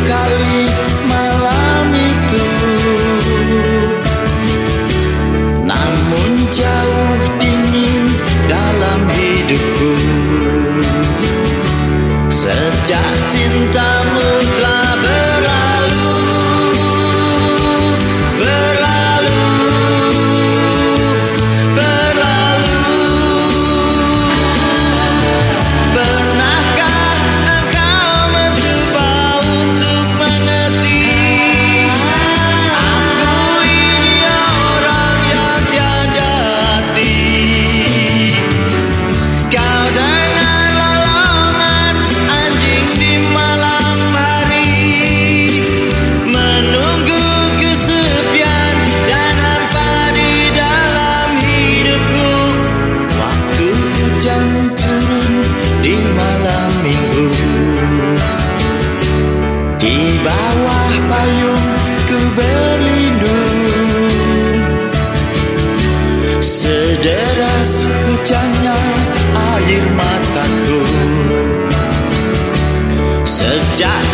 sekali malam itu. Namun jauh dingin dalam hidupku. Sejak minggu. Di bawah payung ku berlindung. Sederas hujannya air mataku. Sejak